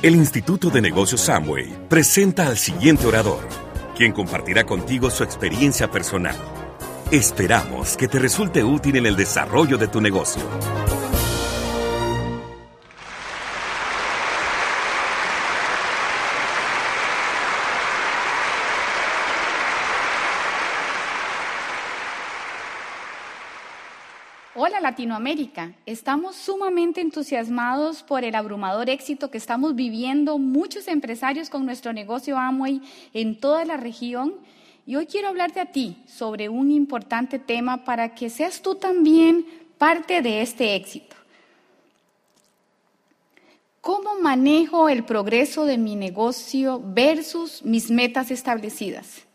El Instituto de Negocios Samway presenta al siguiente orador, quien compartirá contigo su experiencia personal. Esperamos que te resulte útil en el desarrollo de tu negocio. Latinoamérica, estamos sumamente entusiasmados por el abrumador éxito que estamos viviendo muchos empresarios con nuestro negocio Amway en toda la región y hoy quiero hablarte a ti sobre un importante tema para que seas tú también parte de este éxito. ¿Cómo manejo el progreso de mi negocio versus mis metas establecidas?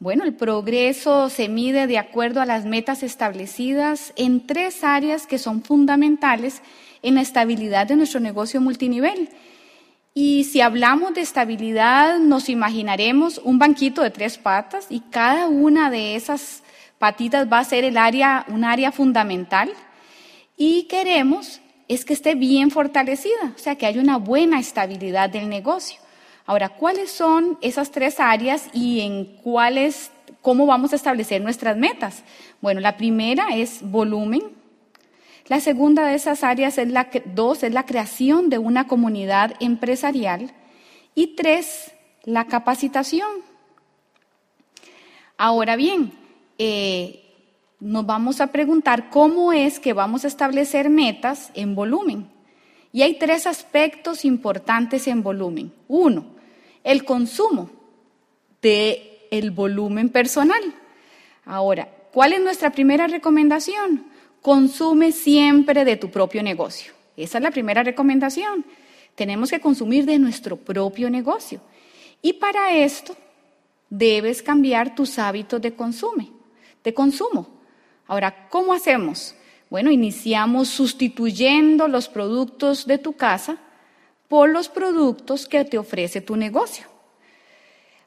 Bueno, el progreso se mide de acuerdo a las metas establecidas en tres áreas que son fundamentales en la estabilidad de nuestro negocio multinivel. Y si hablamos de estabilidad, nos imaginaremos un banquito de tres patas y cada una de esas patitas va a ser el área, un área fundamental. Y queremos es que esté bien fortalecida, o sea, que haya una buena estabilidad del negocio. Ahora, ¿cuáles son esas tres áreas y en cuáles, cómo vamos a establecer nuestras metas? Bueno, la primera es volumen. La segunda de esas áreas es la dos es la creación de una comunidad empresarial y tres la capacitación. Ahora bien, eh, nos vamos a preguntar cómo es que vamos a establecer metas en volumen. Y hay tres aspectos importantes en volumen. Uno, el consumo del el volumen personal. Ahora, ¿cuál es nuestra primera recomendación? Consume siempre de tu propio negocio. Esa es la primera recomendación. Tenemos que consumir de nuestro propio negocio. Y para esto debes cambiar tus hábitos de consumo, de consumo. Ahora, ¿cómo hacemos? Bueno, iniciamos sustituyendo los productos de tu casa por los productos que te ofrece tu negocio.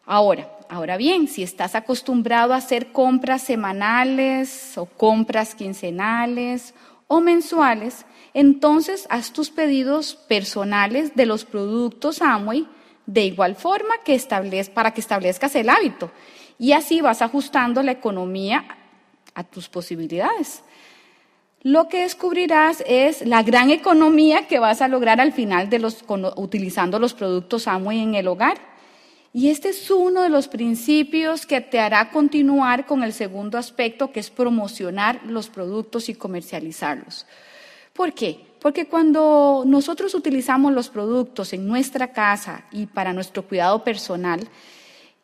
Ahora, ahora bien, si estás acostumbrado a hacer compras semanales o compras quincenales o mensuales, entonces haz tus pedidos personales de los productos Amway de igual forma que para que establezcas el hábito. Y así vas ajustando la economía a tus posibilidades lo que descubrirás es la gran economía que vas a lograr al final de los, utilizando los productos Amway en el hogar. Y este es uno de los principios que te hará continuar con el segundo aspecto, que es promocionar los productos y comercializarlos. ¿Por qué? Porque cuando nosotros utilizamos los productos en nuestra casa y para nuestro cuidado personal,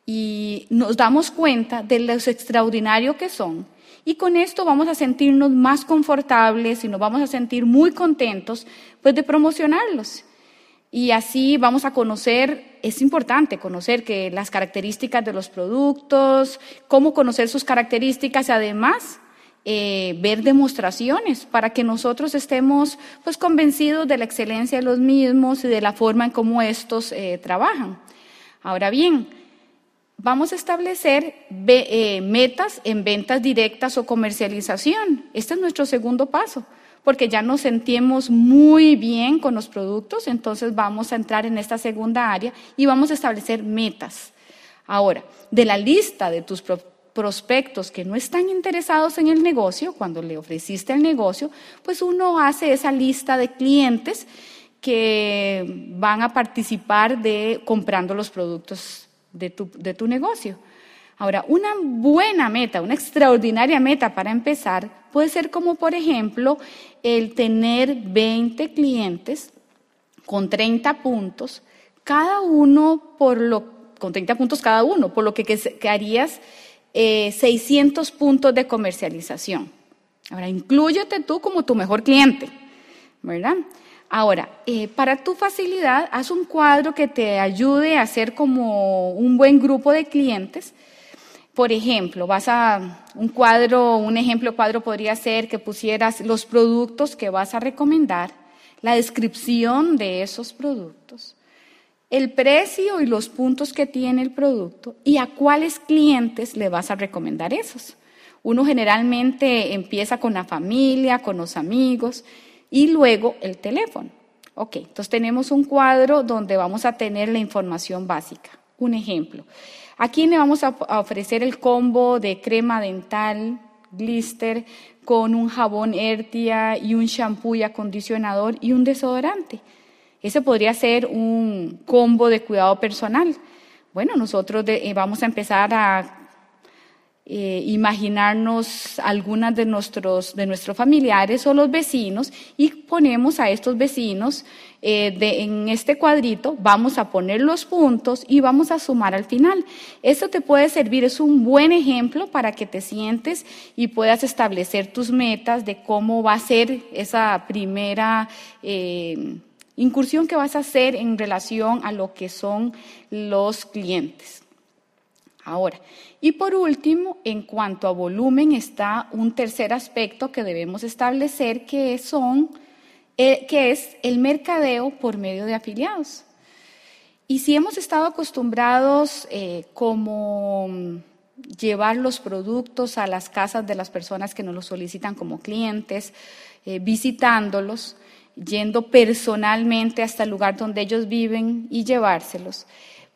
y nos damos cuenta de lo extraordinario que son, y con esto vamos a sentirnos más confortables y nos vamos a sentir muy contentos pues de promocionarlos. Y así vamos a conocer, es importante conocer que las características de los productos, cómo conocer sus características y además eh, ver demostraciones para que nosotros estemos pues convencidos de la excelencia de los mismos y de la forma en cómo estos eh, trabajan. Ahora bien, vamos a establecer eh, metas en ventas directas o comercialización. Este es nuestro segundo paso, porque ya nos sentimos muy bien con los productos, entonces vamos a entrar en esta segunda área y vamos a establecer metas. Ahora, de la lista de tus prospectos que no están interesados en el negocio, cuando le ofreciste el negocio, pues uno hace esa lista de clientes que van a participar de comprando los productos de tu, negocio. Ahora, una buena meta, una extraordinaria meta para empezar puede ser como, por ejemplo, el tener 20 clientes con 30 puntos, cada uno por lo, con 30 puntos cada uno, por lo que, que, harías 600 eh, puntos de comercialización. Ahora, incluyete tú como tu mejor cliente, ¿verdad? Ahora, eh, para tu facilidad, haz un cuadro que te ayude a hacer como un buen grupo de clientes. Por ejemplo, vas a un cuadro, un ejemplo cuadro podría ser que pusieras los productos que vas a recomendar, la descripción de esos productos, el precio y los puntos que tiene el producto y a cuáles clientes le vas a recomendar esos. Uno generalmente empieza con la familia, con los amigos y luego el teléfono. Ok, entonces tenemos un cuadro donde vamos a tener la información básica. Un ejemplo. ¿A quién le vamos a ofrecer el combo de crema dental, blister, con un jabón Ertia y un shampoo y acondicionador y un desodorante? Ese podría ser un combo de cuidado personal. Bueno, nosotros eh, vamos a empezar a eh, imaginarnos algunas de nuestros, de nuestros familiares o los vecinos y ponemos a estos vecinos eh, en este cuadrito, vamos a poner los puntos y vamos a sumar al final. Esto te puede servir, es un buen ejemplo para que te sientes y puedas establecer tus metas de cómo va a ser esa primera... Eh, incursión que vas a hacer en relación a lo que son los clientes. Ahora, y por último, en cuanto a volumen, está un tercer aspecto que debemos establecer, que, son, eh, que es el mercadeo por medio de afiliados. Y si hemos estado acostumbrados eh, como llevar los productos a las casas de las personas que nos los solicitan como clientes, eh, visitándolos, yendo personalmente hasta el lugar donde ellos viven y llevárselos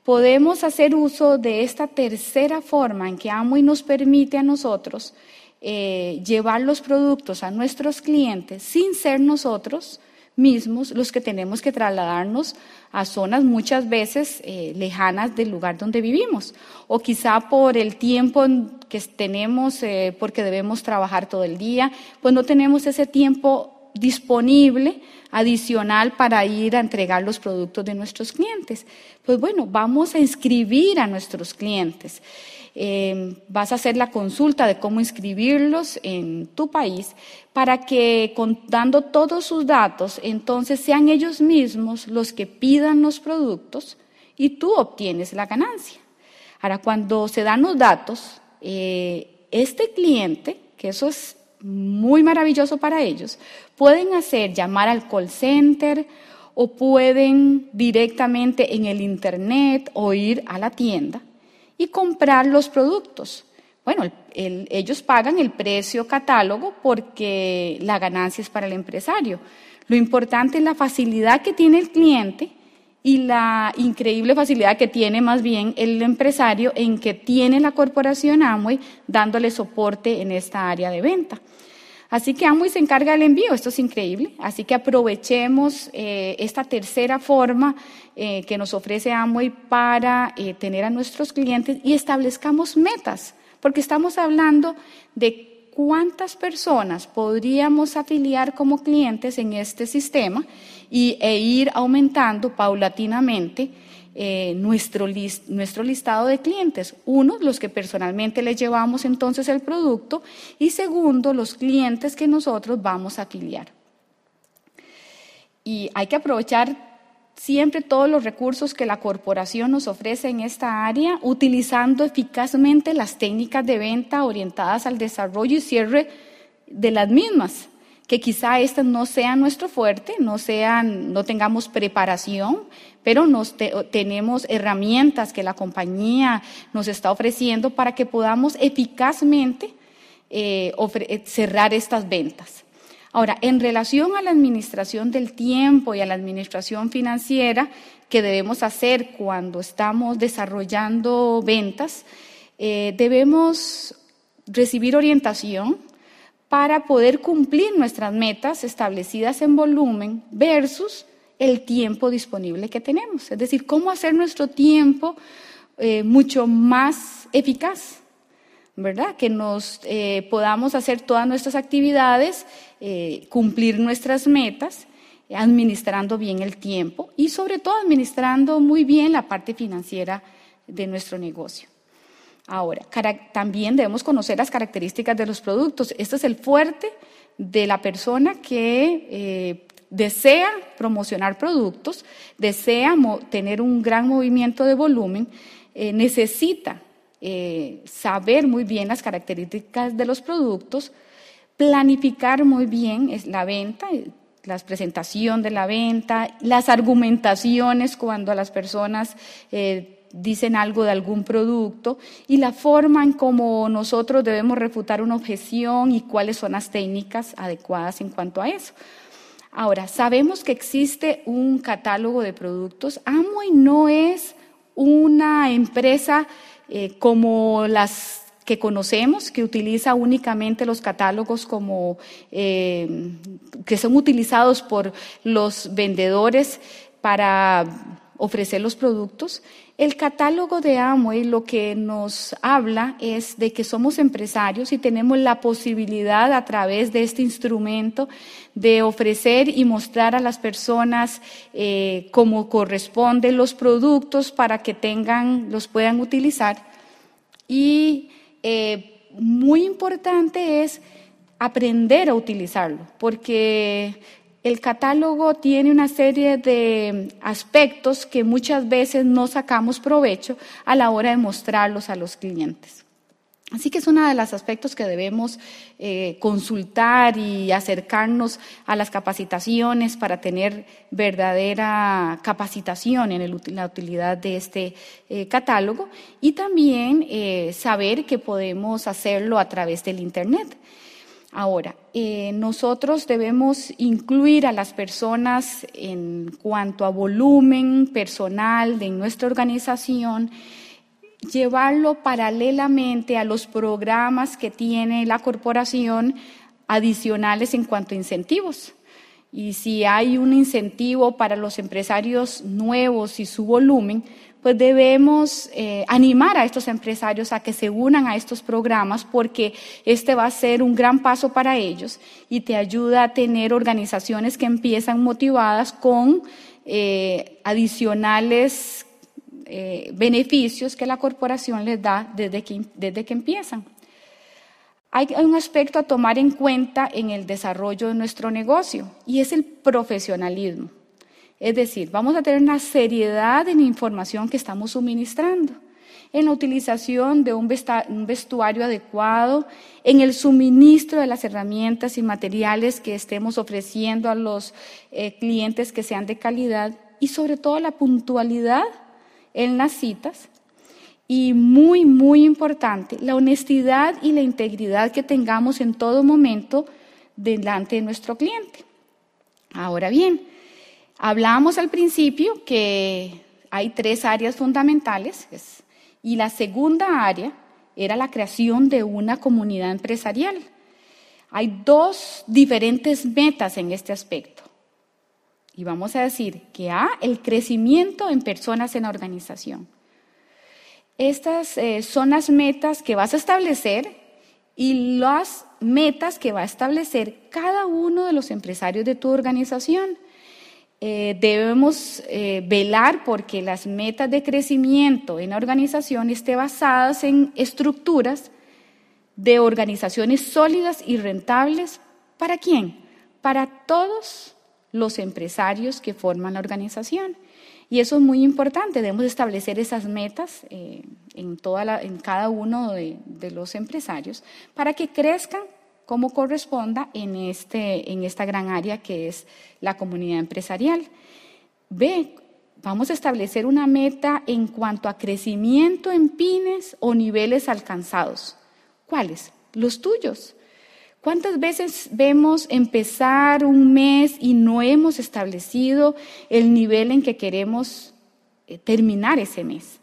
podemos hacer uso de esta tercera forma en que Amway nos permite a nosotros eh, llevar los productos a nuestros clientes sin ser nosotros mismos los que tenemos que trasladarnos a zonas muchas veces eh, lejanas del lugar donde vivimos. O quizá por el tiempo que tenemos eh, porque debemos trabajar todo el día, pues no tenemos ese tiempo disponible adicional para ir a entregar los productos de nuestros clientes. Pues bueno, vamos a inscribir a nuestros clientes. Em, vas a hacer la consulta de cómo inscribirlos en tu país para que dando todos sus datos, entonces sean ellos mismos los que pidan los productos y tú obtienes la ganancia. Ahora, cuando se dan los datos, eh, este cliente, que eso es muy maravilloso para ellos, pueden hacer llamar al call center o pueden directamente en el Internet o ir a la tienda y comprar los productos. Bueno, ellos pagan el precio catálogo porque la ganancia es para el empresario. Lo importante es la facilidad que tiene el cliente y la increíble facilidad que tiene más bien el empresario en que tiene la corporación Amway dándole soporte en esta área de venta. Así que Amway se encarga del envío, esto es increíble. Así que aprovechemos eh, esta tercera forma eh, que nos ofrece Amway para eh, tener a nuestros clientes y establezcamos metas, porque estamos hablando de cuántas personas podríamos afiliar como clientes en este sistema y, e ir aumentando paulatinamente eh, nuestro, nuestro listado de clientes. Uno, los que personalmente les llevamos entonces el producto y segundo, los clientes que nosotros vamos a afiliar. Y hay que aprovechar siempre todos los recursos que la corporación nos ofrece en esta área, utilizando eficazmente las técnicas de venta orientadas al desarrollo y cierre de las mismas, que quizá estas no sean nuestro fuerte, no, sean, no tengamos preparación, pero nos tenemos herramientas que la compañía nos está ofreciendo para que podamos eficazmente eh, cerrar estas ventas. Ahora, en relación a la administración del tiempo y a la administración financiera que debemos hacer cuando estamos desarrollando ventas, eh, debemos recibir orientación para poder cumplir nuestras metas establecidas en volumen versus el tiempo disponible que tenemos. Es decir, cómo hacer nuestro tiempo eh, mucho más eficaz. ¿Verdad? Que nos eh, podamos hacer todas nuestras actividades, eh, cumplir nuestras metas, administrando bien el tiempo y sobre todo administrando muy bien la parte financiera de nuestro negocio. Ahora, también debemos conocer las características de los productos. Este es el fuerte de la persona que eh, desea promocionar productos, desea tener un gran movimiento de volumen, necesita eh, saber muy bien las características de los productos, planificar muy bien la venta, eh, la presentación de la venta, las argumentaciones cuando las personas eh, dicen algo de algún producto y la forma en cómo nosotros debemos refutar una objeción y cuáles son las técnicas adecuadas en cuanto a eso. Ahora, sabemos que existe un catálogo de productos. Amway no es una empresa eh, como las que conocemos, que utiliza únicamente los catálogos como eh, que son utilizados por los vendedores para ofrecer los productos. El catálogo de Amway lo que nos habla es de que somos empresarios y tenemos la posibilidad a través de este instrumento de ofrecer y mostrar a las personas eh, cómo corresponden los productos para que tengan, los puedan utilizar. Y eh, muy importante es aprender a utilizarlo, porque el catálogo tiene una serie de aspectos que muchas veces no sacamos provecho a la hora de mostrarlos a los clientes. Así que es uno de los aspectos que debemos eh, consultar y acercarnos a las capacitaciones para tener verdadera capacitación en la utilidad de este eh, catálogo y también eh, saber que podemos hacerlo a través del Internet. Ahora, eh, nosotros debemos incluir a las personas en cuanto a volumen personal de nuestra organización, llevarlo paralelamente a los programas que tiene la corporación adicionales en cuanto a incentivos. Y si hay un incentivo para los empresarios nuevos y su volumen, pues debemos eh, animar a estos empresarios a que se unan a estos programas porque este va a ser un gran paso para ellos y te ayuda a tener organizaciones que empiezan motivadas con eh, adicionales eh, beneficios que la corporación les da desde que, desde que empiezan. Hay un aspecto a tomar en cuenta en el desarrollo de nuestro negocio y es el profesionalismo. Es decir, vamos a tener una seriedad en la información que estamos suministrando, en la utilización de un vestuario adecuado, en el suministro de las herramientas y materiales que estemos ofreciendo a los eh, clientes que sean de calidad y sobre todo la puntualidad en las citas. Y muy, muy importante, la honestidad y la integridad que tengamos en todo momento delante de nuestro cliente. Ahora bien, Hablábamos al principio que hay tres áreas fundamentales y la segunda área era la creación de una comunidad empresarial. Hay dos diferentes metas en este aspecto. Y vamos a decir que A, el crecimiento en personas en la organización. Estas eh, son las metas que vas a establecer y las metas que va a establecer cada uno de los empresarios de tu organización. Eh, debemos eh, velar porque las metas de crecimiento en la organización estén basadas en estructuras de organizaciones sólidas y rentables. ¿Para quién? Para todos los empresarios que forman la organización. Y eso es muy importante, debemos establecer esas metas eh, en, cada uno de los empresarios para que crezcan como corresponda en, este, en esta gran área que es la comunidad empresarial. B, vamos a establecer una meta en cuanto a crecimiento en pines o niveles alcanzados. ¿Cuáles? Los tuyos. ¿Cuántas veces vemos empezar un mes y no hemos establecido el nivel en que queremos eh, terminar ese mes?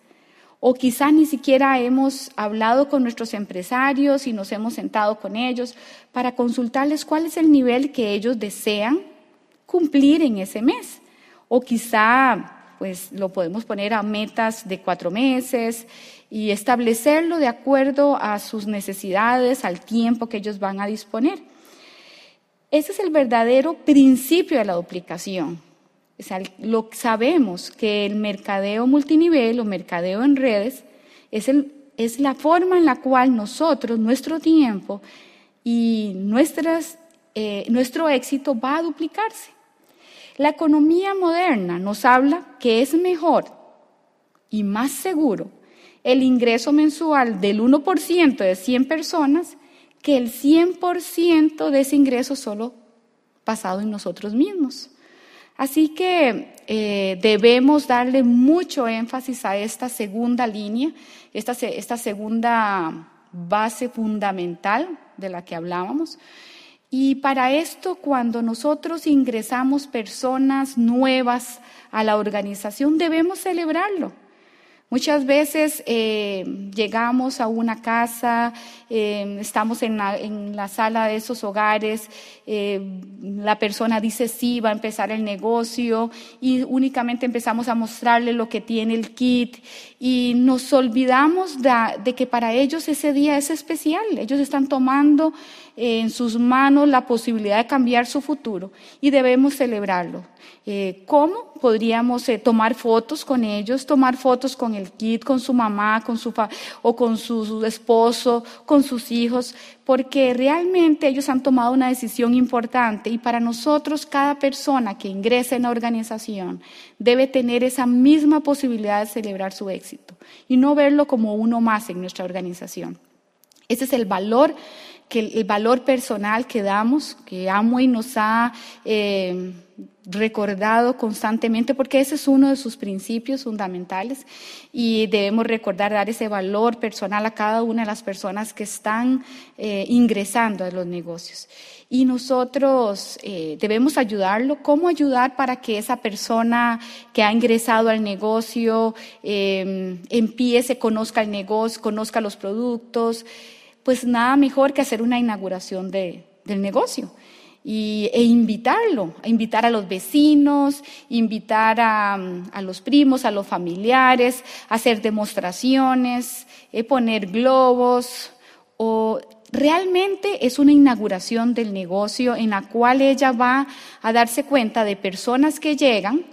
O quizá ni siquiera hemos hablado con nuestros empresarios y nos hemos sentado con ellos para consultarles cuál es el nivel que ellos desean cumplir en ese mes. O quizá pues lo podemos poner a metas de cuatro meses y establecerlo de acuerdo a sus necesidades, al tiempo que ellos van a disponer. Ese es el verdadero principio de la duplicación. Lo, sabemos que el mercadeo multinivel o mercadeo en redes es, la forma en la cual nosotros, nuestro tiempo y nuestras, eh, nuestro éxito va a duplicarse. La economía moderna nos habla que es mejor y más seguro el ingreso mensual del 1% de 100 personas que el 100% de ese ingreso solo basado en nosotros mismos. Así que eh, debemos darle mucho énfasis a esta segunda línea, esta, esta segunda base fundamental de la que hablábamos. Y para esto, cuando nosotros ingresamos personas nuevas a la organización, debemos celebrarlo. Muchas veces eh, llegamos a una casa, eh, estamos en la, sala de esos hogares, eh, la persona dice sí, va a empezar el negocio y únicamente empezamos a mostrarle lo que tiene el kit y nos olvidamos de que para ellos ese día es especial. Ellos están tomando en sus manos la posibilidad de cambiar su futuro y debemos celebrarlo. Eh, ¿Cómo? Podríamos eh, tomar fotos con ellos, tomar fotos con el kit, con su mamá, con su o con su, esposo, con sus hijos, porque realmente ellos han tomado una decisión importante y para nosotros cada persona que ingresa en la organización debe tener esa misma posibilidad de celebrar su éxito y no verlo como uno más en nuestra organización. Ese es el valor que el valor personal que damos, que Amway nos ha eh, recordado constantemente, porque ese es uno de sus principios fundamentales y debemos recordar dar ese valor personal a cada una de las personas que están eh, ingresando a los negocios. Y nosotros eh, debemos ayudarlo. ¿Cómo ayudar para que esa persona que ha ingresado al negocio empiece, conozca el negocio, conozca los productos? Pues nada mejor que hacer una inauguración del negocio y, e invitarlo, a invitar a los vecinos, invitar a, los primos, a los familiares, hacer demostraciones, eh, poner globos o realmente es una inauguración del negocio en la cual ella va a darse cuenta de personas que llegan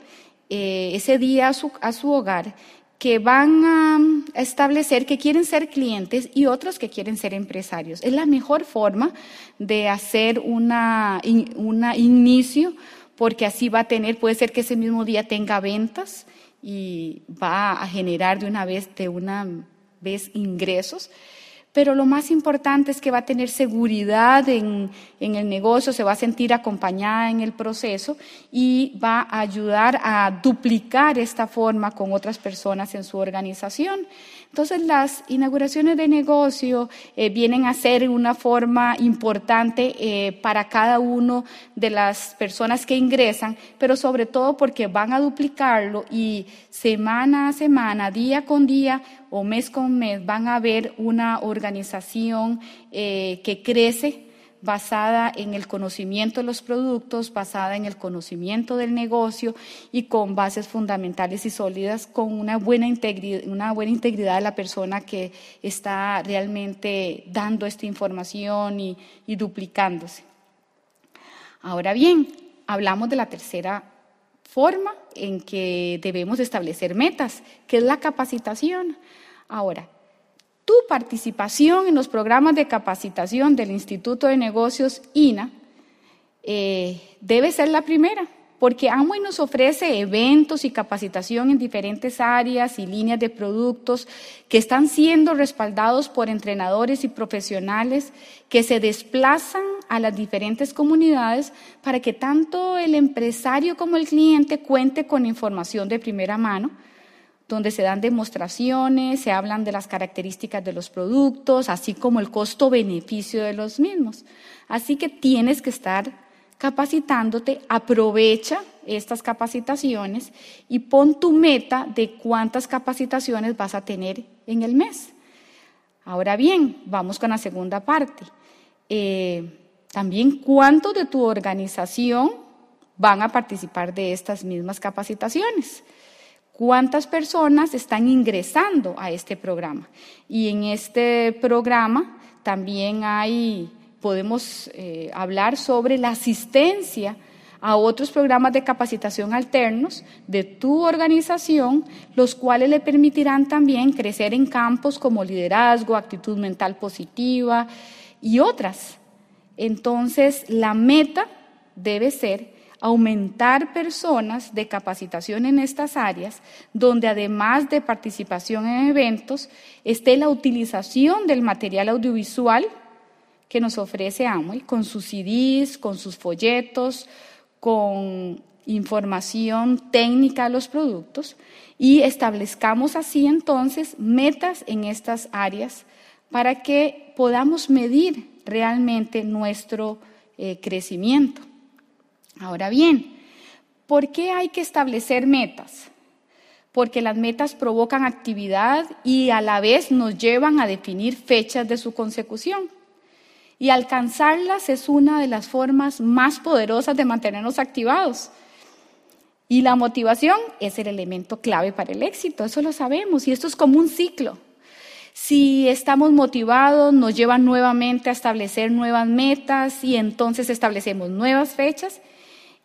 eh, ese día a su, a su hogar que van a establecer que quieren ser clientes y otros que quieren ser empresarios. Es la mejor forma de hacer una, inicio porque así va a tener, puede ser que ese mismo día tenga ventas y va a generar de una vez, de una vez ingresos pero lo más importante es que va a tener seguridad en, el negocio, se va a sentir acompañada en el proceso y va a ayudar a duplicar esta forma con otras personas en su organización. Entonces, las inauguraciones de negocio eh, vienen a ser una forma importante eh, para cada uno de las personas que ingresan, pero sobre todo porque van a duplicarlo y semana a semana, día con día o mes con mes, van a ver una organización eh, que crece basada en el conocimiento de los productos, basada en el conocimiento del negocio y con bases fundamentales y sólidas, con una buena integridad, de la persona que está realmente dando esta información y duplicándose. Ahora bien, hablamos de la tercera forma en que debemos establecer metas, que es la capacitación. Ahora, tu participación en los programas de capacitación del Instituto de Negocios INA eh, debe ser la primera, porque Amway nos ofrece eventos y capacitación en diferentes áreas y líneas de productos que están siendo respaldados por entrenadores y profesionales que se desplazan a las diferentes comunidades para que tanto el empresario como el cliente cuente con información de primera mano donde se dan demostraciones, se hablan de las características de los productos, así como el costo-beneficio de los mismos. Así que tienes que estar capacitándote, aprovecha estas capacitaciones y pon tu meta de cuántas capacitaciones vas a tener en el mes. Ahora bien, vamos con la segunda parte. Eh, también cuánto de tu organización van a participar de estas mismas capacitaciones cuántas personas están ingresando a este programa. Y en este programa también hay, podemos eh, hablar sobre la asistencia a otros programas de capacitación alternos de tu organización, los cuales le permitirán también crecer en campos como liderazgo, actitud mental positiva y otras. Entonces, la meta debe ser aumentar personas de capacitación en estas áreas, donde además de participación en eventos, esté la utilización del material audiovisual que nos ofrece Amway, con sus CDs, con sus folletos, con información técnica de los productos y establezcamos así entonces metas en estas áreas para que podamos medir realmente nuestro eh, crecimiento. Ahora bien, ¿por qué hay que establecer metas? Porque las metas provocan actividad y a la vez nos llevan a definir fechas de su consecución. Y alcanzarlas es una de las formas más poderosas de mantenernos activados. Y la motivación es el elemento clave para el éxito, eso lo sabemos, y esto es como un ciclo. Si estamos motivados, nos lleva nuevamente a establecer nuevas metas y entonces establecemos nuevas fechas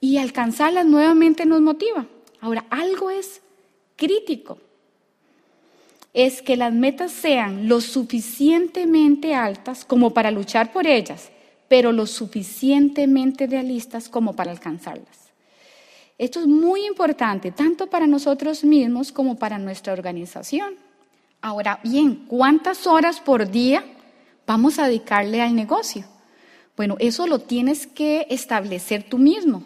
y alcanzarlas nuevamente nos motiva. Ahora, algo es crítico, es que las metas sean lo suficientemente altas como para luchar por ellas, pero lo suficientemente realistas como para alcanzarlas. Esto es muy importante, tanto para nosotros mismos como para nuestra organización. Ahora bien, ¿cuántas horas por día vamos a dedicarle al negocio? Bueno, eso lo tienes que establecer tú mismo.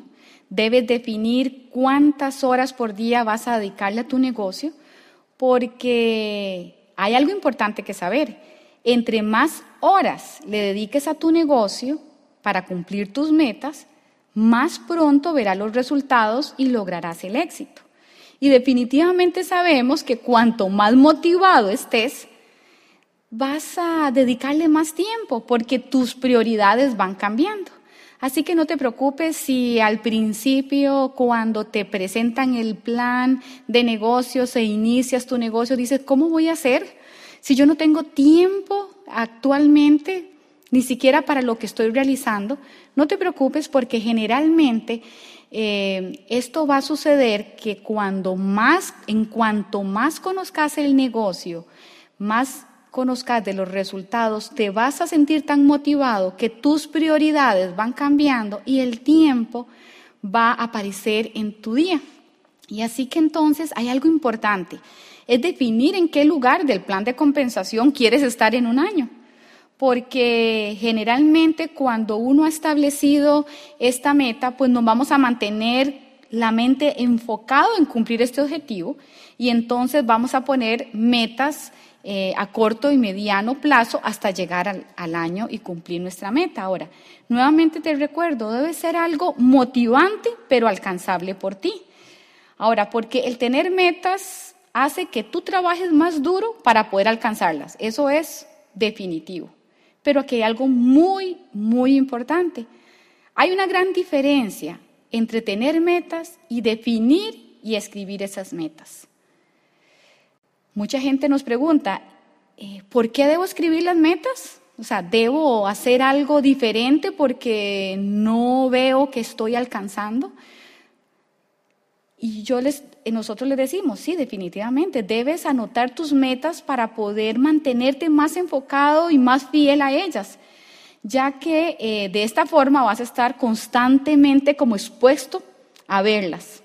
Debes definir cuántas horas por día vas a dedicarle a tu negocio, porque hay algo importante que saber. Entre más horas le dediques a tu negocio para cumplir tus metas, más pronto verás los resultados y lograrás el éxito. Y definitivamente sabemos que cuanto más motivado estés, vas a dedicarle más tiempo porque tus prioridades van cambiando. Así que no te preocupes si al principio, cuando te presentan el plan de negocios e inicias tu negocio, dices, ¿cómo voy a hacer? Si yo no tengo tiempo actualmente, ni siquiera para lo que estoy realizando, no te preocupes porque generalmente eh, esto va a suceder que cuando más, en cuanto más conozcas el negocio, más conozcas de los resultados, te vas a sentir tan motivado que tus prioridades van cambiando y el tiempo va a aparecer en tu día. Y así que entonces hay algo importante, es definir en qué lugar del plan de compensación quieres estar en un año porque generalmente cuando uno ha establecido esta meta, pues nos vamos a mantener la mente enfocado en cumplir este objetivo y entonces vamos a poner metas eh, a corto y mediano plazo hasta llegar al, al año y cumplir nuestra meta. Ahora, nuevamente te recuerdo, debe ser algo motivante pero alcanzable por ti. Ahora, porque el tener metas hace que tú trabajes más duro para poder alcanzarlas. Eso es definitivo. Pero aquí hay algo muy, muy importante. Hay una gran diferencia entre tener metas y definir y escribir esas metas. Mucha gente nos pregunta, eh, ¿por qué debo escribir las metas? O sea, ¿debo hacer algo diferente porque no veo que estoy alcanzando? Y yo les, eh, nosotros les decimos, sí, definitivamente, debes anotar tus metas para poder mantenerte más enfocado y más fiel a ellas, ya que eh, de esta forma vas a estar constantemente como expuesto a verlas.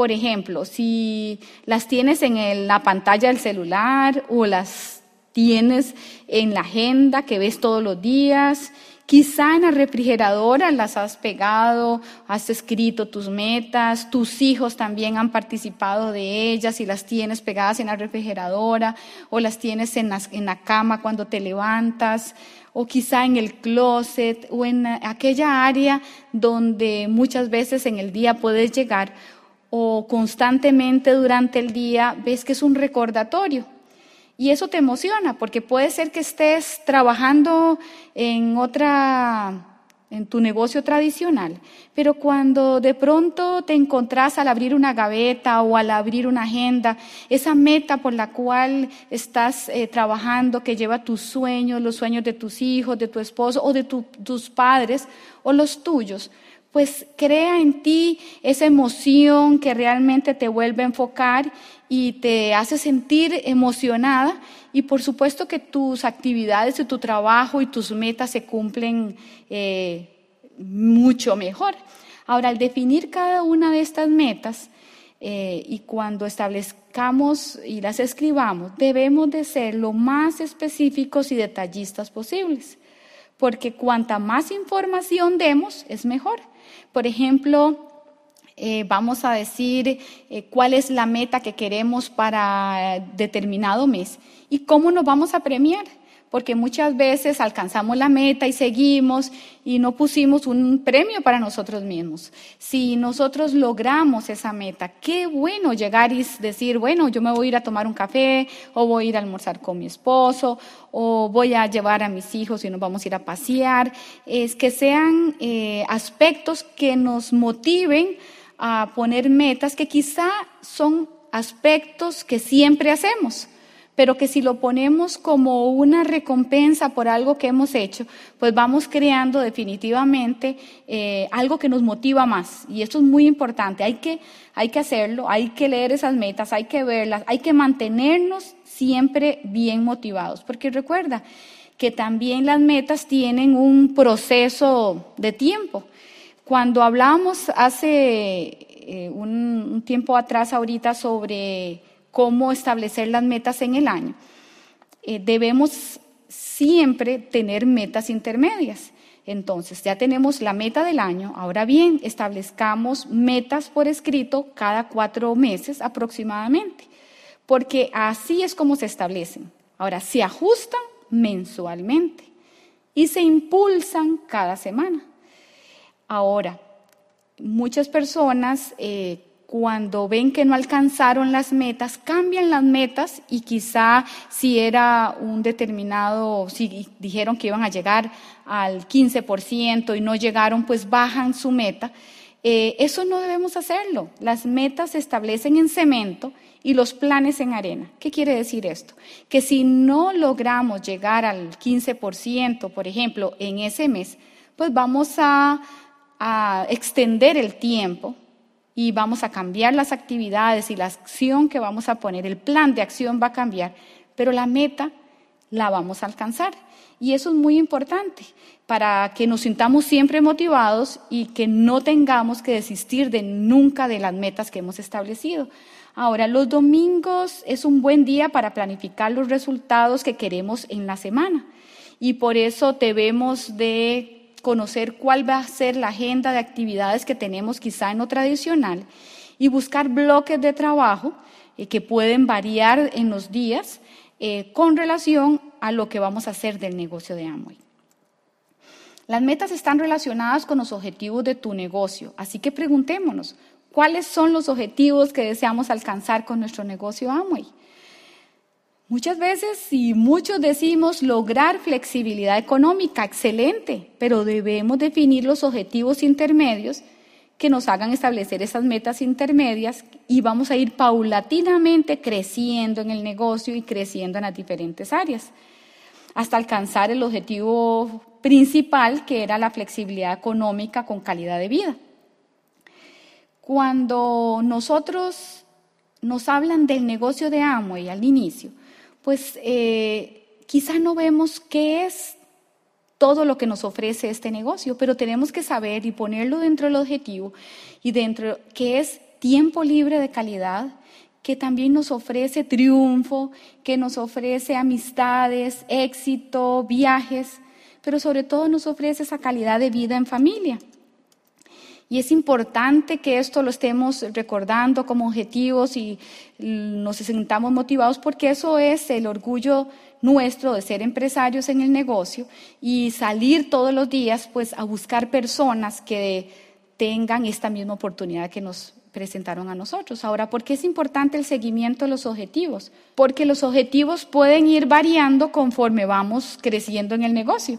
Por ejemplo, si las tienes en la pantalla del celular o las tienes en la agenda que ves todos los días Quizá en la refrigeradora las has pegado, has escrito tus metas, tus hijos también han participado de ellas y las tienes pegadas en la refrigeradora o las tienes en, en la cama cuando te levantas o quizá en el closet o en aquella área donde muchas veces en el día puedes llegar o constantemente durante el día ves que es un recordatorio. Y eso te emociona, porque puede ser que estés trabajando en otra en tu negocio tradicional, pero cuando de pronto te encontrás al abrir una gaveta o al abrir una agenda, esa meta por la cual estás eh, trabajando, que lleva tus sueños, los sueños de tus hijos, de tu esposo o de tus padres o los tuyos, pues crea en ti esa emoción que realmente te vuelve a enfocar y te hace sentir emocionada y por supuesto que tus actividades y tu trabajo y tus metas se cumplen eh, mucho mejor. Ahora, al definir cada una de estas metas eh, y cuando establezcamos y las escribamos, debemos de ser lo más específicos y detallistas posibles, porque cuanta más información demos, es mejor. Por ejemplo, eh, vamos a decir eh, cuál es la meta que queremos para determinado mes y cómo nos vamos a premiar. Porque muchas veces alcanzamos la meta y seguimos y no pusimos un premio para nosotros mismos. Si nosotros logramos esa meta, qué bueno llegar y decir, bueno, yo me voy a ir a tomar un café o voy a ir a almorzar con mi esposo o voy a llevar a mis hijos y nos vamos a ir a pasear. Es que sean eh, aspectos que nos motiven a poner metas que quizá son aspectos que siempre hacemos pero que si lo ponemos como una recompensa por algo que hemos hecho, pues vamos creando definitivamente eh, algo que nos motiva más. Y esto es muy importante, hay que, hay que hacerlo, hay que leer esas metas, hay que verlas, hay que mantenernos siempre bien motivados, porque recuerda que también las metas tienen un proceso de tiempo. Cuando hablamos hace eh, un tiempo atrás ahorita sobre cómo establecer las metas en el año, eh, debemos siempre tener metas intermedias. Entonces, ya tenemos la meta del año. Ahora bien, establezcamos metas por escrito cada cuatro meses aproximadamente, porque así es como se establecen. Ahora, se ajustan mensualmente y se impulsan cada semana. Ahora, muchas personas eh, cuando ven que no alcanzaron las metas, cambian las metas y quizá si era un determinado, si dijeron que iban a llegar al 15% y no llegaron, pues bajan su meta. Eh, eso no debemos hacerlo. Las metas se establecen en cemento y los planes en arena. ¿Qué quiere decir esto? Que si no logramos llegar al 15%, por ejemplo, en ese mes, pues vamos a extender el tiempo y vamos a cambiar las actividades y la acción que vamos a poner, el plan de acción va a cambiar, pero la meta la vamos a alcanzar. Y eso es muy importante para que nos sintamos siempre motivados y que no tengamos que desistir de nunca de las metas que hemos establecido. Ahora, los domingos es un buen día para planificar los resultados que queremos en la semana. Y por eso debemos de conocer cuál va a ser la agenda de actividades que tenemos quizá en lo tradicional y buscar bloques de trabajo eh, que pueden variar en los días eh, con relación a lo que vamos a hacer del negocio de Amway. Las metas están relacionadas con los objetivos de tu negocio, así que preguntémonos, ¿cuáles son los objetivos que deseamos alcanzar con nuestro negocio Amway? Muchas veces y muchos decimos lograr flexibilidad económica, excelente, pero debemos definir los objetivos intermedios que nos hagan establecer esas metas intermedias y vamos a ir paulatinamente creciendo en el negocio y creciendo en las diferentes áreas, hasta alcanzar el objetivo principal que era la flexibilidad económica con calidad de vida. Cuando nosotros nos hablan del negocio de Amway al inicio, pues eh, quizá no vemos qué es todo lo que nos ofrece este negocio, pero tenemos que saber y ponerlo dentro del objetivo y dentro que es tiempo libre de calidad, que también nos ofrece triunfo, que nos ofrece amistades, éxito, viajes, pero sobre todo nos ofrece esa calidad de vida en familia. Y es importante que esto lo estemos recordando como objetivos y nos sintamos motivados porque eso es el orgullo nuestro de ser empresarios en el negocio y salir todos los días pues a buscar personas que tengan esta misma oportunidad que nos presentaron a nosotros. Ahora, ¿por qué es importante el seguimiento de los objetivos? Porque los objetivos pueden ir variando conforme vamos creciendo en el negocio.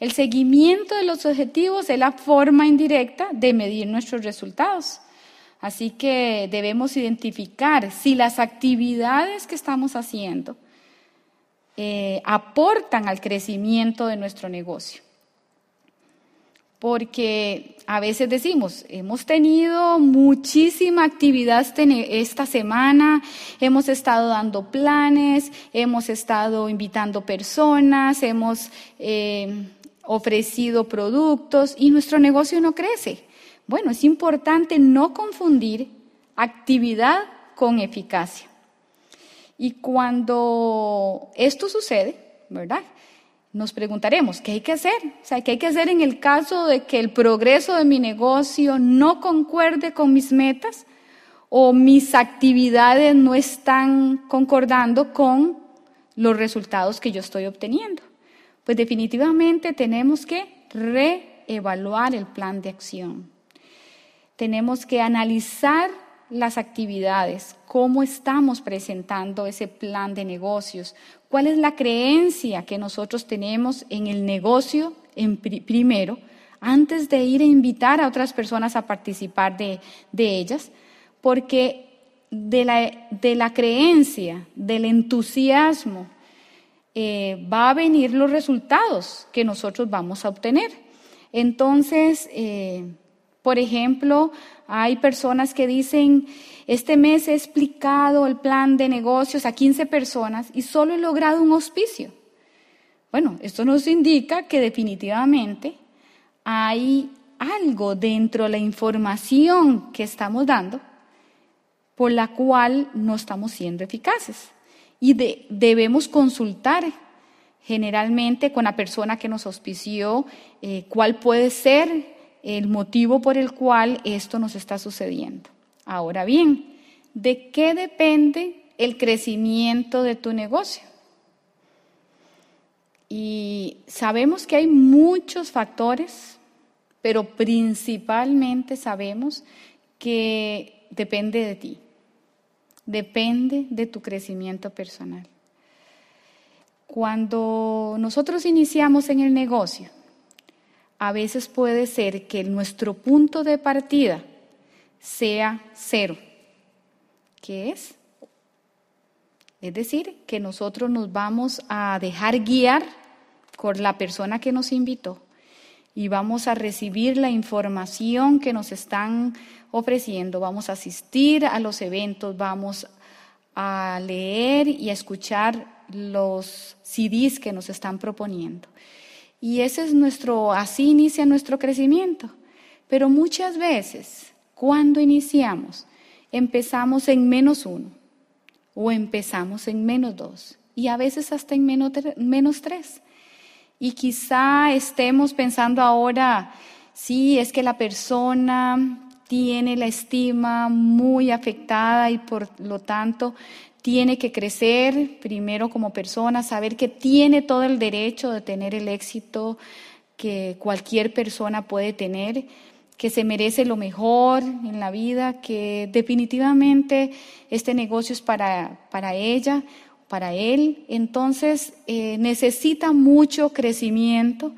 El seguimiento de los objetivos es la forma indirecta de medir nuestros resultados. Así que debemos identificar si las actividades que estamos haciendo eh, aportan al crecimiento de nuestro negocio. Porque a veces decimos, hemos tenido muchísima actividad este esta semana, hemos estado dando planes, hemos estado invitando personas, hemos eh, ofrecido productos y nuestro negocio no crece. Bueno, es importante no confundir actividad con eficacia. Y cuando esto sucede, ¿verdad? Nos preguntaremos, ¿qué hay que hacer? O sea, ¿qué hay que hacer en el caso de que el progreso de mi negocio no concuerde con mis metas o mis actividades no están concordando con los resultados que yo estoy obteniendo? Pues definitivamente tenemos que reevaluar el plan de acción. Tenemos que analizar las actividades, cómo estamos presentando ese plan de negocios, cuál es la creencia que nosotros tenemos en el negocio en primero, antes de ir a invitar a otras personas a participar de, ellas, porque de la, de la, creencia, del entusiasmo, eh, va a venir los resultados que nosotros vamos a obtener. Entonces, eh, por ejemplo, hay personas que dicen, este mes he explicado el plan de negocios a 15 personas y solo he logrado un auspicio. Bueno, esto nos indica que definitivamente hay algo dentro de la información que estamos dando por la cual no estamos siendo eficaces. Y debemos consultar generalmente con la persona que nos auspició eh, cuál puede ser el motivo por el cual esto nos está sucediendo. Ahora bien, ¿de qué depende el crecimiento de tu negocio? Y sabemos que hay muchos factores, pero principalmente sabemos que depende de ti, depende de tu crecimiento personal. Cuando nosotros iniciamos en el negocio, a veces puede ser que nuestro punto de partida sea cero. ¿Qué es? Es decir, que nosotros nos vamos a dejar guiar por la persona que nos invitó y vamos a recibir la información que nos están ofreciendo, vamos a asistir a los eventos, vamos a leer y a escuchar los CDs que nos están proponiendo. Y ese es nuestro, así inicia nuestro crecimiento. Pero muchas veces, cuando iniciamos, empezamos en menos uno o empezamos en menos dos y a veces hasta en menos, menos tres. Y quizá estemos pensando ahora, sí, es que la persona tiene la estima muy afectada y por lo tanto tiene que crecer primero como persona, saber que tiene todo el derecho de tener el éxito que cualquier persona puede tener, que se merece lo mejor en la vida, que definitivamente este negocio es para, para ella, para él. Entonces eh, necesita mucho crecimiento,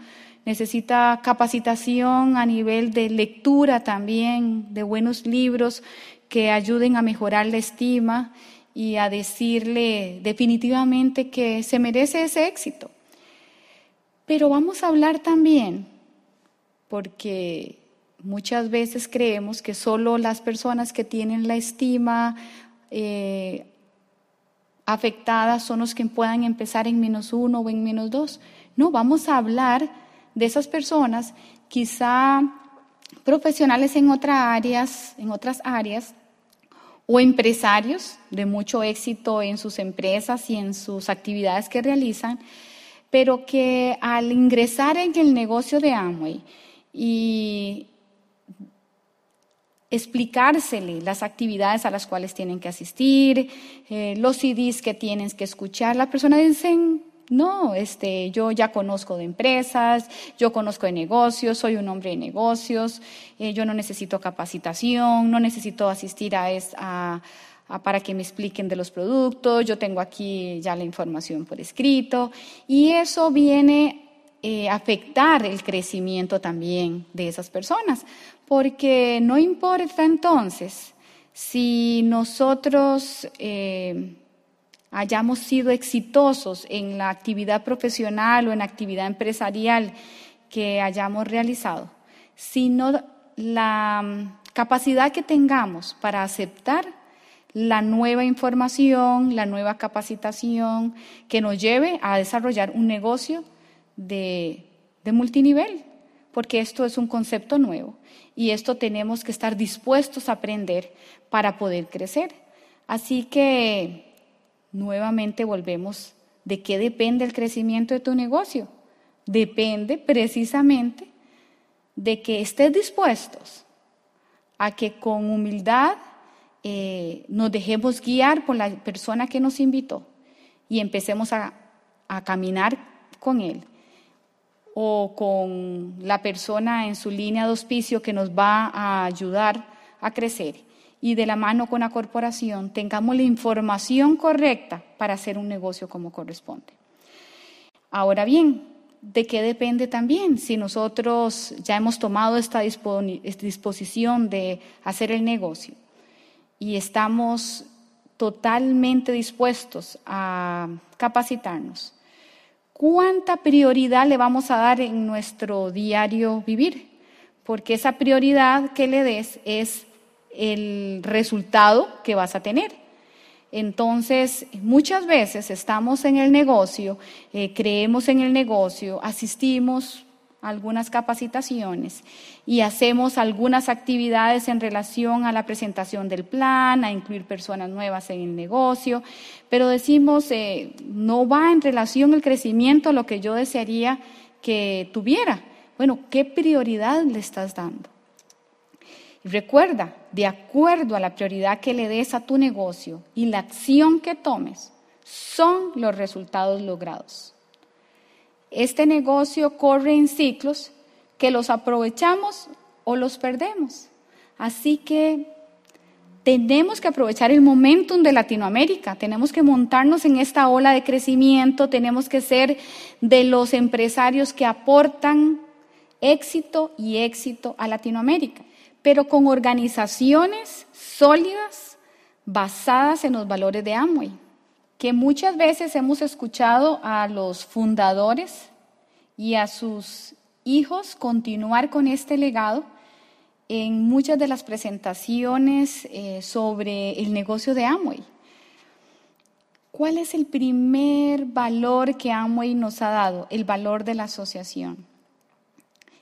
necesita capacitación a nivel de lectura también, de buenos libros que ayuden a mejorar la estima y a decirle definitivamente que se merece ese éxito. Pero vamos a hablar también, porque muchas veces creemos que solo las personas que tienen la estima eh, afectada son los que puedan empezar en menos uno o en menos dos. No, vamos a hablar de esas personas, quizá profesionales en otras áreas, en otras áreas, o empresarios de mucho éxito en sus empresas y en sus actividades que realizan, pero que al ingresar en el negocio de Amway y explicársele las actividades a las cuales tienen que asistir, eh, los CDs que tienen que escuchar, la persona dicen, no, este, yo ya conozco de empresas, yo conozco de negocios, soy un hombre de negocios, eh, yo no necesito capacitación, no necesito asistir a, para que me expliquen de los productos, yo tengo aquí ya la información por escrito. Y eso viene eh, a afectar el crecimiento también de esas personas, porque no importa entonces si nosotros... Eh, hayamos sido exitosos en la actividad profesional o en la actividad empresarial que hayamos realizado, sino la mm, capacidad que tengamos para aceptar la nueva información, la nueva capacitación que nos lleve a desarrollar un negocio de, de multinivel, porque esto es un concepto nuevo y esto tenemos que estar dispuestos a aprender para poder crecer. Así que nuevamente volvemos de qué depende el crecimiento de tu negocio. Depende precisamente de que estés dispuestos a que con humildad eh, nos dejemos guiar por la persona que nos invitó y empecemos a, a caminar con él. O con la persona en su línea de auspicio que nos va a ayudar a crecer y de la mano con la corporación tengamos la información correcta para hacer un negocio como corresponde. Ahora bien, ¿de qué depende también? Si nosotros ya hemos tomado esta disposición de hacer el negocio y estamos totalmente dispuestos a capacitarnos, ¿cuánta prioridad le vamos a dar en nuestro diario vivir? Porque esa prioridad que le des es el resultado que vas a tener. Entonces, muchas veces estamos en el negocio, eh, creemos en el negocio, asistimos algunas capacitaciones y hacemos algunas actividades en relación a la presentación del plan, a incluir personas nuevas en el negocio, pero decimos, eh, no va en relación el crecimiento a lo que yo desearía que tuviera. Bueno, ¿qué prioridad le estás dando? Recuerda, de acuerdo a la prioridad que le des a tu negocio y la acción que tomes, son los resultados logrados. Este negocio corre en ciclos que los aprovechamos o los perdemos. Así que tenemos que aprovechar el momentum de Latinoamérica, tenemos que montarnos en esta ola de crecimiento, tenemos que ser de los empresarios que aportan éxito y éxito a Latinoamérica pero con organizaciones sólidas basadas en los valores de Amway, que muchas veces hemos escuchado a los fundadores y a sus hijos continuar con este legado en muchas de las presentaciones eh, sobre el negocio de Amway. ¿Cuál es el primer valor que Amway nos ha dado? El valor de la asociación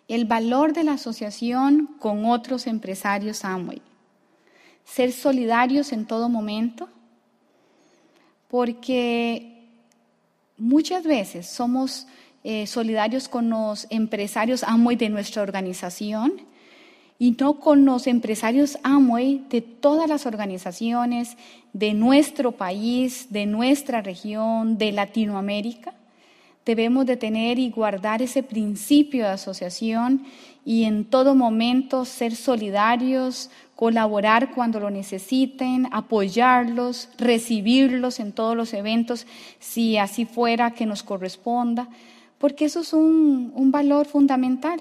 el valor de la asociación con otros empresarios Amway. Ser solidarios en todo momento, porque muchas veces somos eh, solidarios con los empresarios Amway de nuestra organización y no con los empresarios Amway de todas las organizaciones de nuestro país, de nuestra región, de Latinoamérica debemos de tener y guardar ese principio de asociación y en todo momento ser solidarios, colaborar cuando lo necesiten, apoyarlos, recibirlos en todos los eventos, si así fuera que nos corresponda, porque eso es un, un valor fundamental.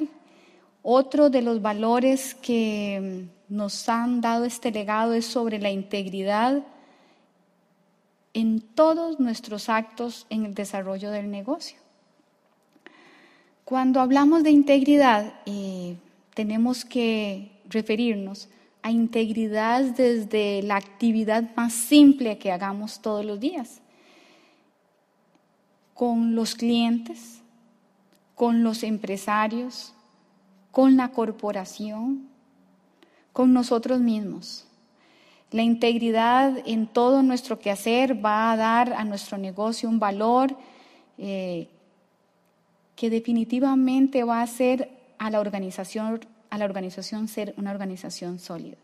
Otro de los valores que nos han dado este legado es sobre la integridad en todos nuestros actos en el desarrollo del negocio. Cuando hablamos de integridad, eh, tenemos que referirnos a integridad desde la actividad más simple que hagamos todos los días, con los clientes, con los empresarios, con la corporación, con nosotros mismos. La integridad en todo nuestro quehacer va a dar a nuestro negocio un valor eh, que definitivamente va a hacer a la organización, a la organización ser una organización sólida.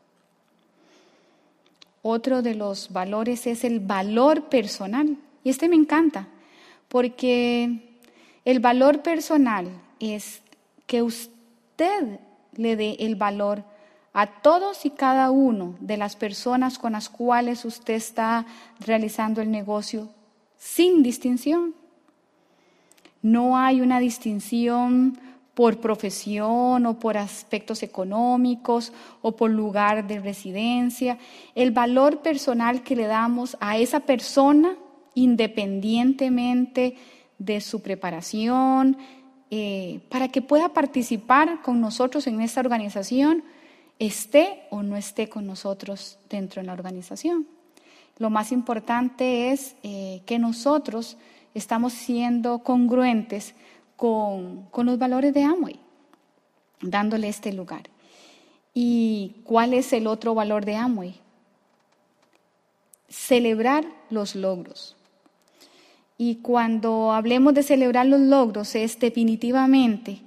Otro de los valores es el valor personal. Y este me encanta, porque el valor personal es que usted le dé el valor a todos y cada uno de las personas con las cuales usted está realizando el negocio sin distinción. No hay una distinción por profesión o por aspectos económicos o por lugar de residencia. El valor personal que le damos a esa persona, independientemente de su preparación, eh, para que pueda participar con nosotros en esta organización, esté o no esté con nosotros dentro de la organización. Lo más importante es eh, que nosotros estamos siendo congruentes con, los valores de Amway, dándole este lugar. ¿Y cuál es el otro valor de Amway? Celebrar los logros. Y cuando hablemos de celebrar los logros es definitivamente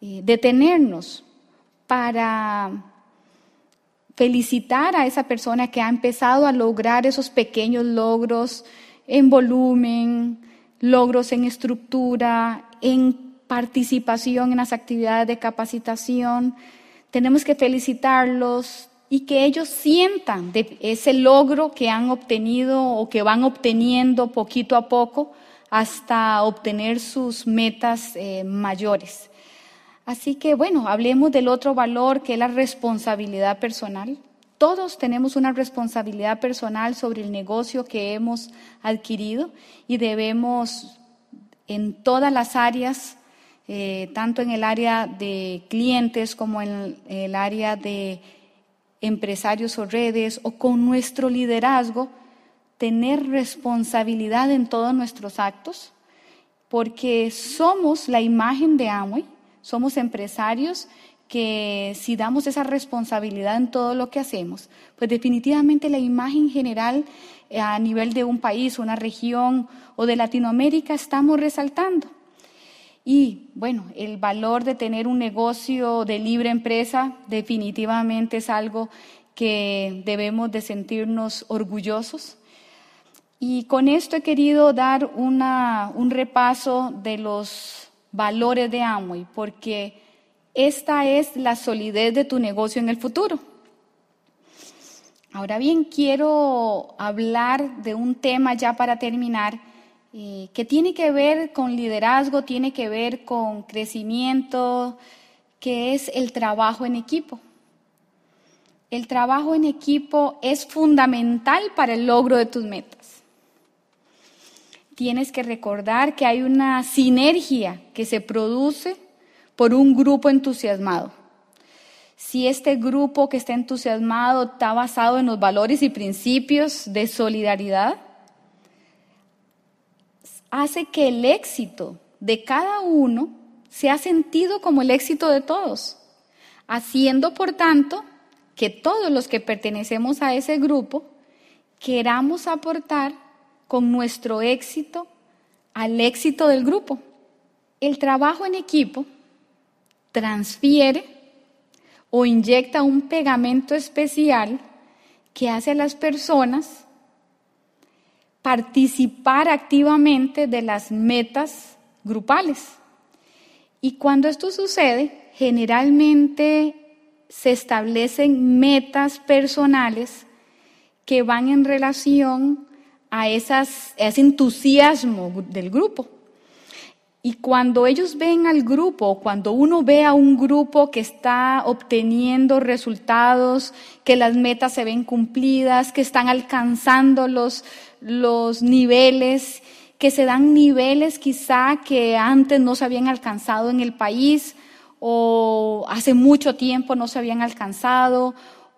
eh, detenernos para felicitar a esa persona que ha empezado a lograr esos pequeños logros en volumen, logros en estructura, en participación en las actividades de capacitación. Tenemos que felicitarlos y que ellos sientan ese logro que han obtenido o que van obteniendo poquito a poco hasta obtener sus metas eh, mayores. Así que bueno, hablemos del otro valor que es la responsabilidad personal. Todos tenemos una responsabilidad personal sobre el negocio que hemos adquirido y debemos en todas las áreas, eh, tanto en el área de clientes como en el área de empresarios o redes o con nuestro liderazgo, tener responsabilidad en todos nuestros actos, porque somos la imagen de Amway, somos empresarios que si damos esa responsabilidad en todo lo que hacemos, pues definitivamente la imagen general eh, a nivel de un país, una región o de Latinoamérica estamos resaltando. Y bueno, el valor de tener un negocio de libre empresa definitivamente es algo que debemos de sentirnos orgullosos. Y con esto he querido dar un repaso de los valores de Amway, porque esta es la solidez de tu negocio en el futuro. Ahora bien, quiero hablar de un tema ya para terminar, eh, que tiene que ver con liderazgo, tiene que ver con crecimiento, que es el trabajo en equipo. El trabajo en equipo es fundamental para el logro de tus metas. Tienes que recordar que hay una sinergia que se produce por un grupo entusiasmado. Si este grupo que está entusiasmado está basado en los valores y principios de solidaridad, hace que el éxito de cada uno sea sentido como el éxito de todos, haciendo por tanto que todos los que pertenecemos a ese grupo queramos aportar con nuestro éxito al éxito del grupo. El trabajo en equipo transfiere o inyecta un pegamento especial que hace a las personas participar activamente de las metas grupales. Y cuando esto sucede, generalmente se establecen metas personales que van en relación a, esas, ese entusiasmo del grupo. Y cuando ellos ven al grupo, cuando uno ve a un grupo que está obteniendo resultados, que las metas se ven cumplidas, que están alcanzando los, los niveles, que se dan niveles quizá que antes no se habían alcanzado en el país o hace mucho tiempo no se habían alcanzado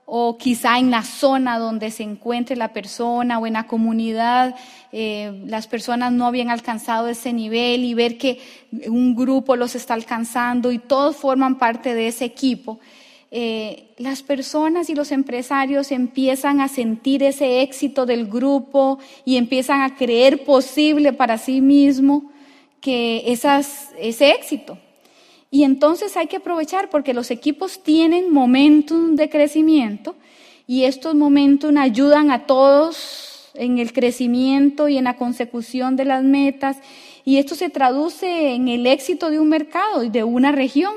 o quizá en la zona donde se encuentre la persona o en la comunidad eh, las personas no habían alcanzado ese nivel y ver que un grupo los está alcanzando y todos forman parte de ese equipo, eh, las personas y los empresarios empiezan a sentir ese éxito del grupo y empiezan a creer posible para sí mismo que esas, ese éxito. Y entonces hay que aprovechar porque los equipos tienen momentum de crecimiento y estos momentum ayudan a todos en el crecimiento y en la consecución de las metas y esto se traduce en el éxito de un mercado y de una región.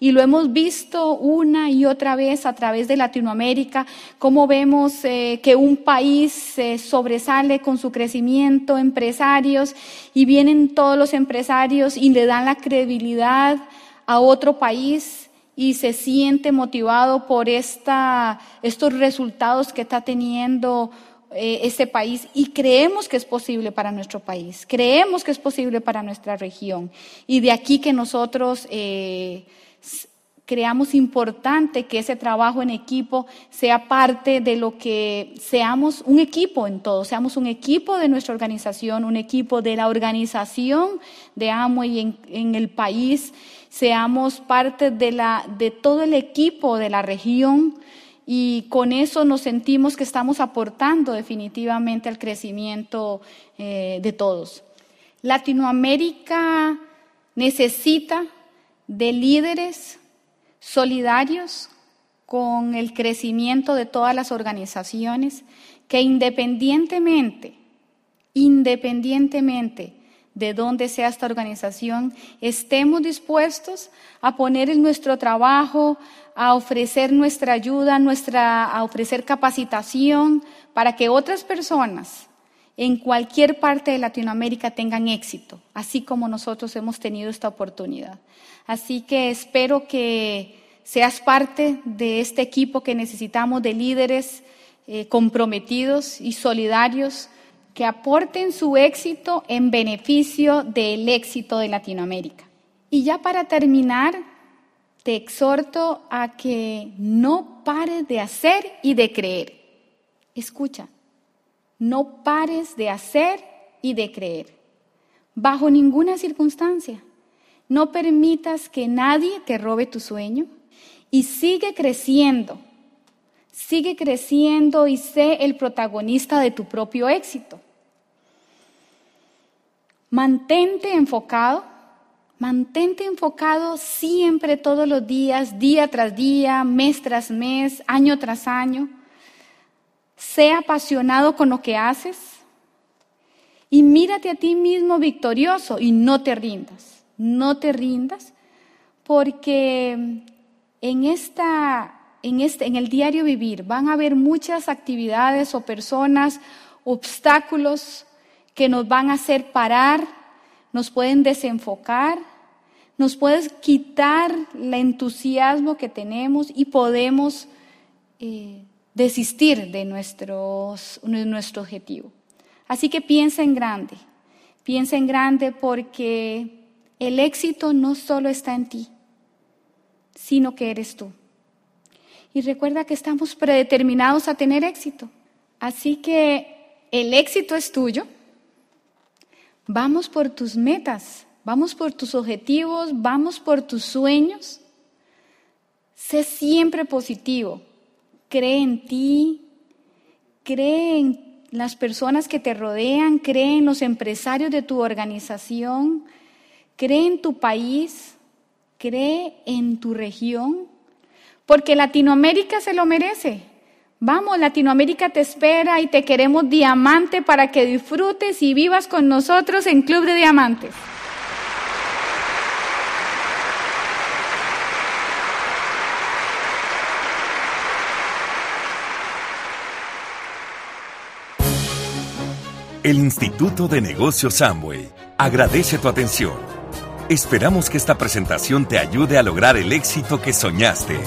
Y lo hemos visto una y otra vez a través de Latinoamérica, cómo vemos eh, que un país sobresale con su crecimiento, empresarios, y vienen todos los empresarios y le dan la credibilidad a otro país y se siente motivado por esta, estos resultados que está teniendo eh, este país. Y creemos que es posible para nuestro país, creemos que es posible para nuestra región. Y de aquí que nosotros eh, creamos importante que ese trabajo en equipo sea parte de lo que seamos un equipo en todo, seamos un equipo de nuestra organización, un equipo de la organización de AMO y en, en el país seamos parte de, la, de todo el equipo de la región y con eso nos sentimos que estamos aportando definitivamente al crecimiento eh, de todos. Latinoamérica necesita de líderes solidarios con el crecimiento de todas las organizaciones que independientemente, independientemente de donde sea esta organización, estemos dispuestos a poner en nuestro trabajo, a ofrecer nuestra ayuda, nuestra, a ofrecer capacitación para que otras personas en cualquier parte de Latinoamérica tengan éxito, así como nosotros hemos tenido esta oportunidad. Así que espero que seas parte de este equipo que necesitamos de líderes eh, comprometidos y solidarios que aporten su éxito en beneficio del éxito de Latinoamérica. Y ya para terminar, te exhorto a que no pares de hacer y de creer. Escucha, no pares de hacer y de creer, bajo ninguna circunstancia. No permitas que nadie te robe tu sueño y sigue creciendo Sigue creciendo y sé el protagonista de tu propio éxito. Mantente enfocado, mantente enfocado siempre, todos los días, día tras día, mes tras mes, año tras año. Sé apasionado con lo que haces y mírate a ti mismo victorioso y no te rindas, no te rindas, porque en esta en, este, en el diario vivir van a haber muchas actividades o personas, obstáculos que nos van a hacer parar, nos pueden desenfocar, nos pueden quitar el entusiasmo que tenemos y podemos eh, desistir de, de nuestro objetivo. Así que piensa en grande, piensa en grande porque el éxito no solo está en ti, sino que eres tú. Y recuerda que estamos predeterminados a tener éxito. Así que el éxito es tuyo. Vamos por tus metas, vamos por tus objetivos, vamos por tus sueños. Sé siempre positivo. Cree en ti, cree en las personas que te rodean, cree en los empresarios de tu organización, cree en tu país, cree en tu región porque Latinoamérica se lo merece. Vamos, Latinoamérica te espera y te queremos diamante para que disfrutes y vivas con nosotros en Club de Diamantes. El Instituto de Negocios Samway agradece tu atención. Esperamos que esta presentación te ayude a lograr el éxito que soñaste.